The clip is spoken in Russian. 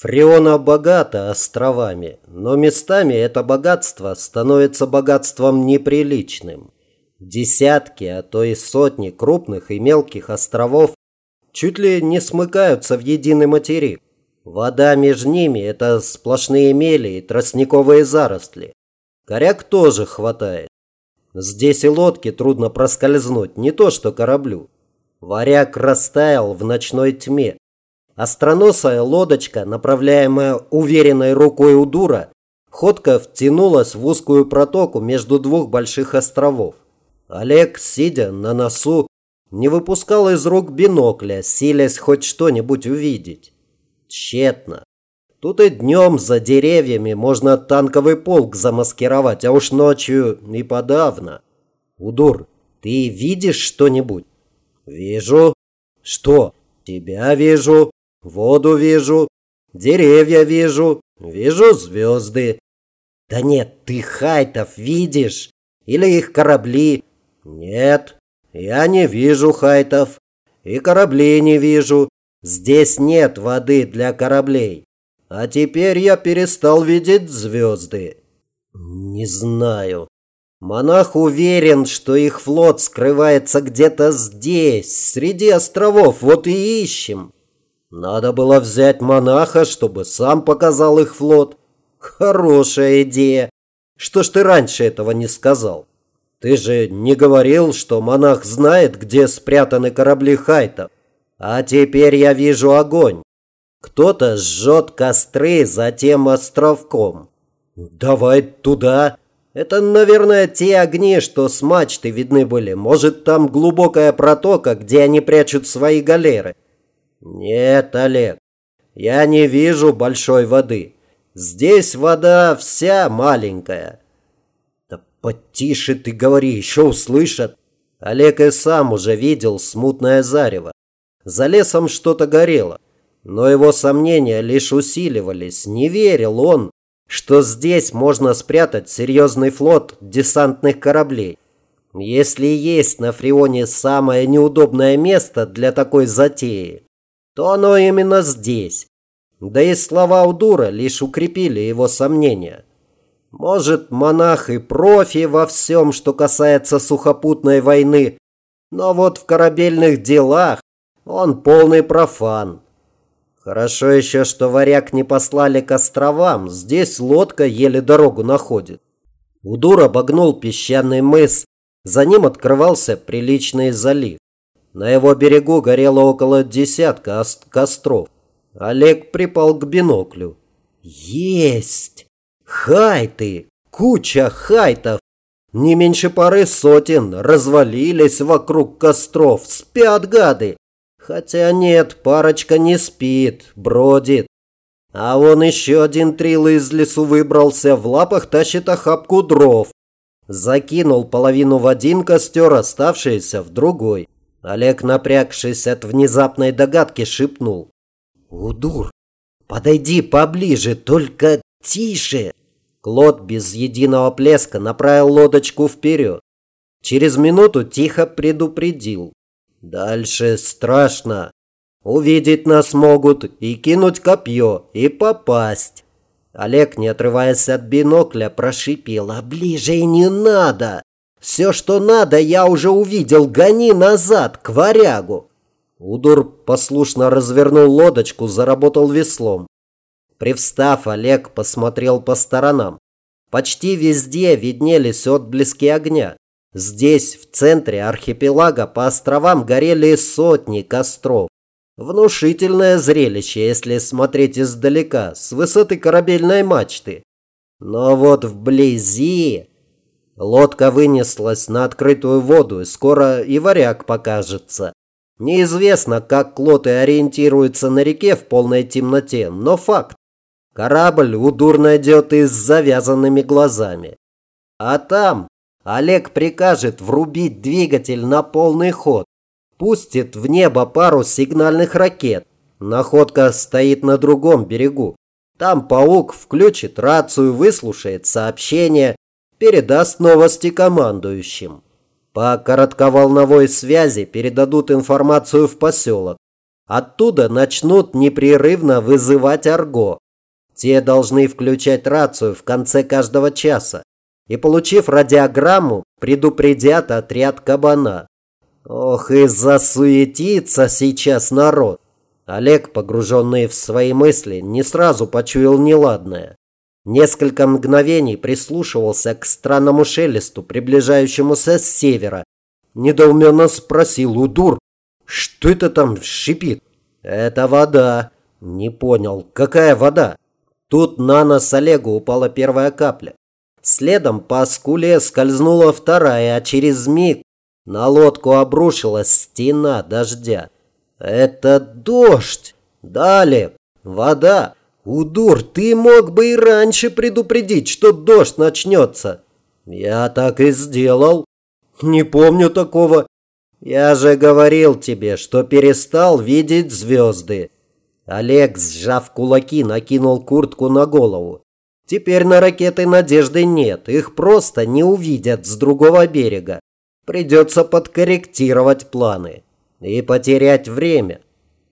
Фреона богата островами, но местами это богатство становится богатством неприличным. Десятки, а то и сотни крупных и мелких островов чуть ли не смыкаются в единый материк. Вода между ними – это сплошные мели и тростниковые заросли. Коряк тоже хватает. Здесь и лодке трудно проскользнуть, не то что кораблю. Варяг растаял в ночной тьме. Остроносая лодочка, направляемая уверенной рукой у дура, ходко втянулась в узкую протоку между двух больших островов. Олег, сидя на носу, не выпускал из рук бинокля, силясь хоть что-нибудь увидеть. Тщетно. Тут и днем за деревьями можно танковый полк замаскировать, а уж ночью и подавно. Удур, ты видишь что-нибудь? Вижу. Что? Тебя вижу. Воду вижу, деревья вижу, вижу звезды. Да нет, ты хайтов видишь? Или их корабли? Нет, я не вижу хайтов. И корабли не вижу. Здесь нет воды для кораблей. А теперь я перестал видеть звезды. Не знаю. Монах уверен, что их флот скрывается где-то здесь, среди островов. Вот и ищем. Надо было взять монаха, чтобы сам показал их флот. Хорошая идея. Что ж ты раньше этого не сказал? Ты же не говорил, что монах знает, где спрятаны корабли Хайта. А теперь я вижу огонь. Кто-то жжет костры за тем островком. Давай туда. Это, наверное, те огни, что с мачты видны были. Может, там глубокая протока, где они прячут свои галеры. Нет, Олег, я не вижу большой воды. Здесь вода вся маленькая. Да потише ты говори, еще услышат. Олег и сам уже видел смутное зарево. За лесом что-то горело. Но его сомнения лишь усиливались. Не верил он, что здесь можно спрятать серьезный флот десантных кораблей. Если есть на Фрионе самое неудобное место для такой затеи, то оно именно здесь. Да и слова Удура лишь укрепили его сомнения. Может, монах и профи во всем, что касается сухопутной войны, но вот в корабельных делах он полный профан. Хорошо еще, что варяг не послали к островам, здесь лодка еле дорогу находит. Удур обогнул песчаный мыс, за ним открывался приличный залив. На его берегу горело около десятка костров. Олег припал к биноклю. Есть! Хайты! Куча хайтов! Не меньше пары сотен развалились вокруг костров. Спят гады! Хотя нет, парочка не спит, бродит. А вон еще один трил из лесу выбрался, в лапах тащит охапку дров. Закинул половину в один костер, оставшиеся в другой. Олег, напрягшись от внезапной догадки, шепнул. «Удур, подойди поближе, только тише!» Клод без единого плеска направил лодочку вперед. Через минуту тихо предупредил. «Дальше страшно. Увидеть нас могут и кинуть копье, и попасть». Олег, не отрываясь от бинокля, прошипел. «А ближе и не надо!» Все, что надо, я уже увидел. Гони назад, к варягу. Удур послушно развернул лодочку, заработал веслом. Привстав, Олег посмотрел по сторонам. Почти везде виднелись отблески огня. Здесь, в центре архипелага, по островам горели сотни костров. Внушительное зрелище, если смотреть издалека, с высоты корабельной мачты. Но вот вблизи Лодка вынеслась на открытую воду, и скоро и варяг покажется. Неизвестно, как клоты ориентируются на реке в полной темноте, но факт. Корабль удур найдет и с завязанными глазами. А там Олег прикажет врубить двигатель на полный ход. Пустит в небо пару сигнальных ракет. Находка стоит на другом берегу. Там паук включит рацию, выслушает сообщение, передаст новости командующим. По коротковолновой связи передадут информацию в поселок. Оттуда начнут непрерывно вызывать Арго. Те должны включать рацию в конце каждого часа. И, получив радиограмму, предупредят отряд кабана. Ох, и засуетится сейчас народ. Олег, погруженный в свои мысли, не сразу почуял неладное. Несколько мгновений прислушивался к странному шелесту, приближающемуся с севера. Недоуменно спросил Удур, что это там шипит? Это вода. Не понял, какая вода? Тут на нос Олегу упала первая капля. Следом по скуле скользнула вторая, а через миг на лодку обрушилась стена дождя. Это дождь. Далее вода. Удур, ты мог бы и раньше предупредить, что дождь начнется. Я так и сделал. Не помню такого. Я же говорил тебе, что перестал видеть звезды. Олег, сжав кулаки, накинул куртку на голову. Теперь на ракеты надежды нет, их просто не увидят с другого берега. Придется подкорректировать планы и потерять время.